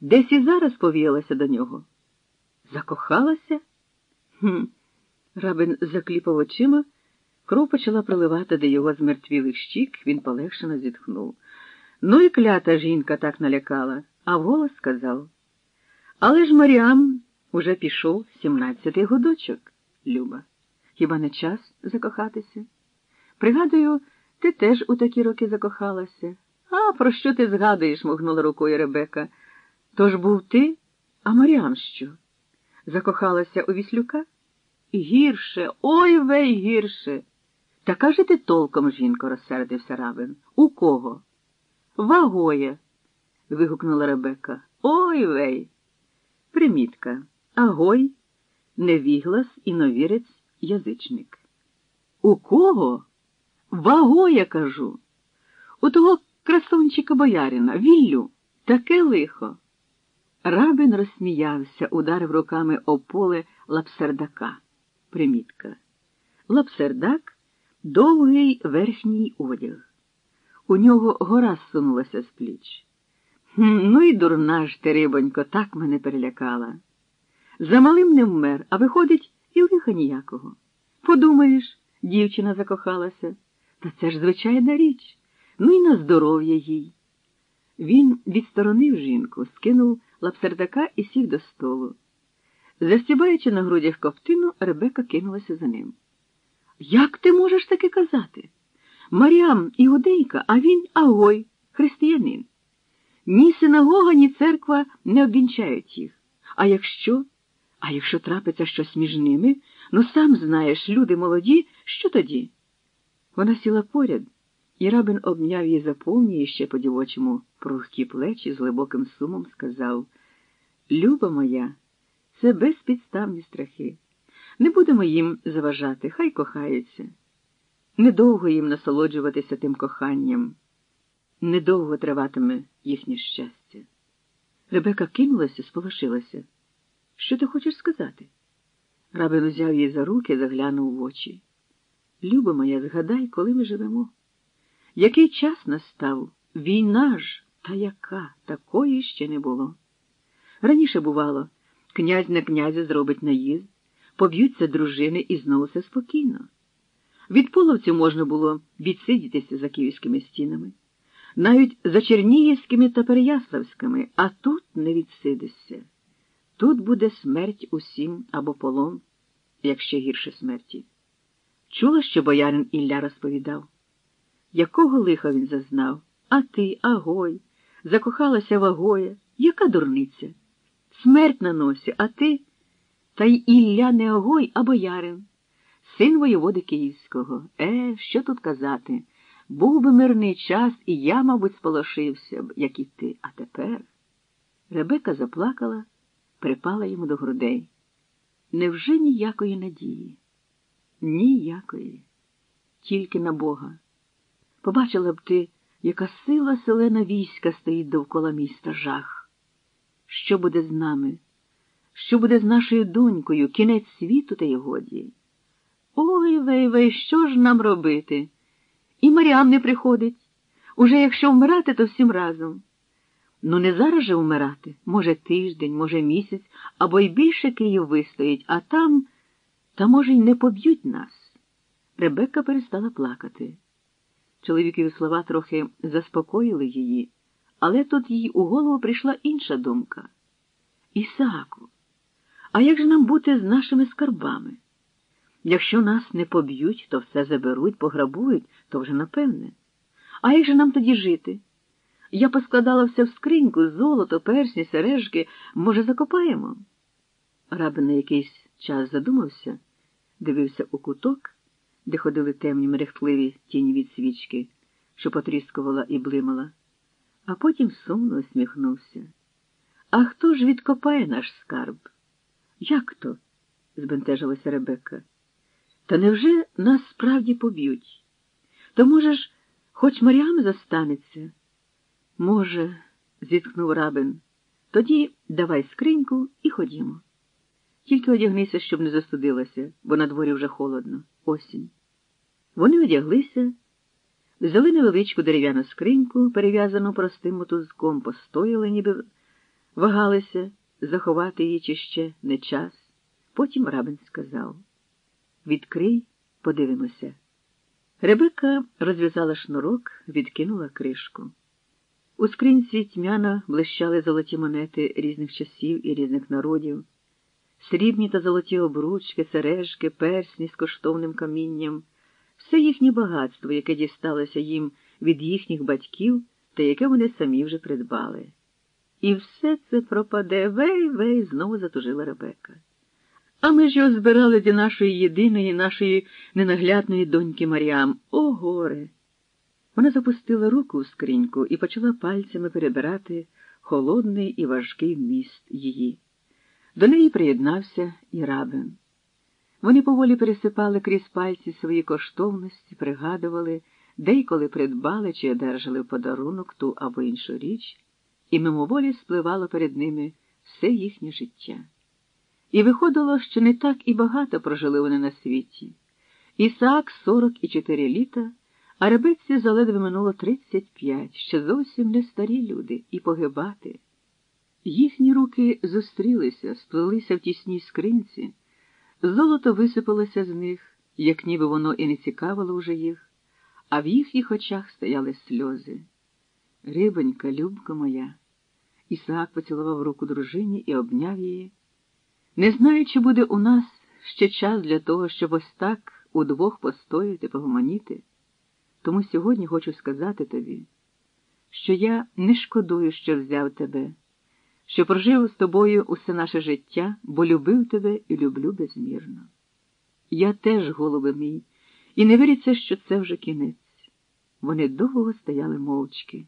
Десь і зараз повіялася до нього. Закохалася? Хм. Рабин закліпав очима, кров почала проливати до його змертвілих щік, він полегшено зітхнув. Ну і клята жінка так налякала, а вголос сказав. Але ж Маріам уже пішов сімнадцятий годочок, Люба. Хіба не час закохатися? Пригадую, ти теж у такі роки закохалася. А про що ти згадуєш? могнула рукою Ребека. Тож був ти, а Маріам що? Закохалася у Віслюка? Гірше, ой вей гірше. Та каже ти толком, жінко, розсердився рабин. У кого? Вагоє. вигукнула Ребека. Ой вей. Примітка. Агой, невіглас, іновірець, язичник. У кого? Вагоя, кажу. У того красунчика боярина, віллю, таке лихо. Рабин розсміявся, ударив руками о поле лапсердака. Примітка. Лапсердак довгий верхній одяг. У нього гора сунулася з пліч. Ну і дурна ж ти, рибонько, так мене перелякала. За малим не вмер, а виходить, і лиха ніякого. Подумаєш, дівчина закохалася. Та це ж звичайна річ. Ну і на здоров'я їй. Він відсторонив жінку, скинув лапсердака і сів до столу. Застібаючи на грудях ковтину, Ребека кинулася за ним. Як ти можеш таке казати? Маріам іудейка, а він агой, християнин. Ні синагога, ні церква не обвінчають їх. А якщо, а якщо трапиться щось між ними, ну сам знаєш, люди молоді, що тоді? Вона сіла поряд, і рабин обняв її за повні і ще по дівочому прухкі плечі з глибоким сумом сказав Люба моя, це безпідставні страхи. Не будемо їм заважати, хай кохаються. Недовго їм насолоджуватися тим коханням. Недовго триватиме їхнє щастя. Ребека кинулася, сполошилася. Що ти хочеш сказати? Рабин узяв її за руки, заглянув в очі. Люба моя, згадай, коли ми живемо. Який час настав? Війна ж, та яка, такої ще не було. Раніше бувало, князь на князя зробить наїзд, поб'ються дружини і знову все спокійно. Від половців можна було відсидітися за київськими стінами, навіть за Чернігівськими та Переяславськими, а тут не відсидишся. Тут буде смерть усім або полон, якщо гірше смерті. Чула, що боярин Ілля розповідав? Якого лиха він зазнав? А ти, агой, закохалася в агоя. Яка дурниця? Смерть на носі, а ти. Та й Ілля не агой, а боярин, син воєводи Київського. Е, що тут казати? Був би мирний час, і я, мабуть, сполошився б, як і ти. А тепер. Ребека заплакала, припала йому до грудей. Невже ніякої надії? Ніякої, тільки на Бога. Побачила б ти, яка сила селена війська стоїть довкола міста жах. Що буде з нами? Що буде з нашою донькою, кінець світу та й годі? Ой вей вей, що ж нам робити? І Маріам не приходить. Уже якщо вмирати, то всім разом. Ну, не зараз же вмирати, може, тиждень, може, місяць, або й більше Київ вистоїть, а там, та, може, й не поб'ють нас. Ребекка перестала плакати. Чоловікові слова трохи заспокоїли її, але тут їй у голову прийшла інша думка. Ісааку, а як же нам бути з нашими скарбами? Якщо нас не поб'ють, то все заберуть, пограбують, то вже напевне. А як же нам тоді жити? Я поскладала все в скриньку, золото, персні, сережки, може, закопаємо? Рабин на якийсь час задумався, дивився у куток, де ходили темні мерехтливі тіні від свічки, що потріскувала і блимала, а потім сумно усміхнувся. А хто ж відкопає наш скарб? Як то? збентежилася Ребекка. Та невже нас справді поб'ють? То, може ж, хоч Маріам застанеться? Може, зітхнув рабин. Тоді давай скриньку і ходімо. Тільки одягнися, щоб не застудилася, бо на дворі вже холодно, осінь. Вони одяглися, взяли невеличку дерев'яну скриньку, перев'язану простим мотузком, постояли, ніби Вагалися, заховати її чи ще не час. Потім рабин сказав Відкрий, подивимося. Ребека розв'язала шнурок, відкинула кришку. У скринці тьмяно блищали золоті монети різних часів і різних народів, срібні та золоті обручки, сережки, персні з коштовним камінням, все їхнє багатство, яке дісталося їм від їхніх батьків та яке вони самі вже придбали. І все це пропаде вей вей, знову затужила Ребека. А ми ж його збирали для нашої єдиної, нашої ненаглядної доньки Маріам. О, горе! Вона запустила руку у скриньку і почала пальцями перебирати холодний і важкий вміст її. До неї приєднався і рабин. Вони поволі пересипали крізь пальці свої коштовності, пригадували, де й коли придбали чи одержали в подарунок ту або іншу річ, і мимоволі спливало перед ними все їхнє життя. І виходило, що не так і багато прожили вони на світі. Ісаак сорок і чотири літа, а ребиці заледве минуло тридцять п'ять, ще зовсім не старі люди, і погибати. Їхні руки зустрілися, сплелися в тісній скринці, золото висипалося з них, як ніби воно і не цікавило вже їх, а в їхніх очах стояли сльози. Рибонька, любка моя. Ісаак поцілував руку дружині і обняв її. Не знаю, чи буде у нас ще час для того, щоб ось так удвох постояти, погомоніти. Тому сьогодні хочу сказати тобі, що я не шкодую, що взяв тебе, що прожив з тобою усе наше життя, бо любив тебе і люблю безмірно. Я теж, голубе мій, і не віриться, що це вже кінець. Вони довго стояли мовчки,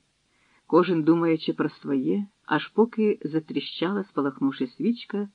кожен думаючи про своє, аж поки затріщала, спалахнувши свічка.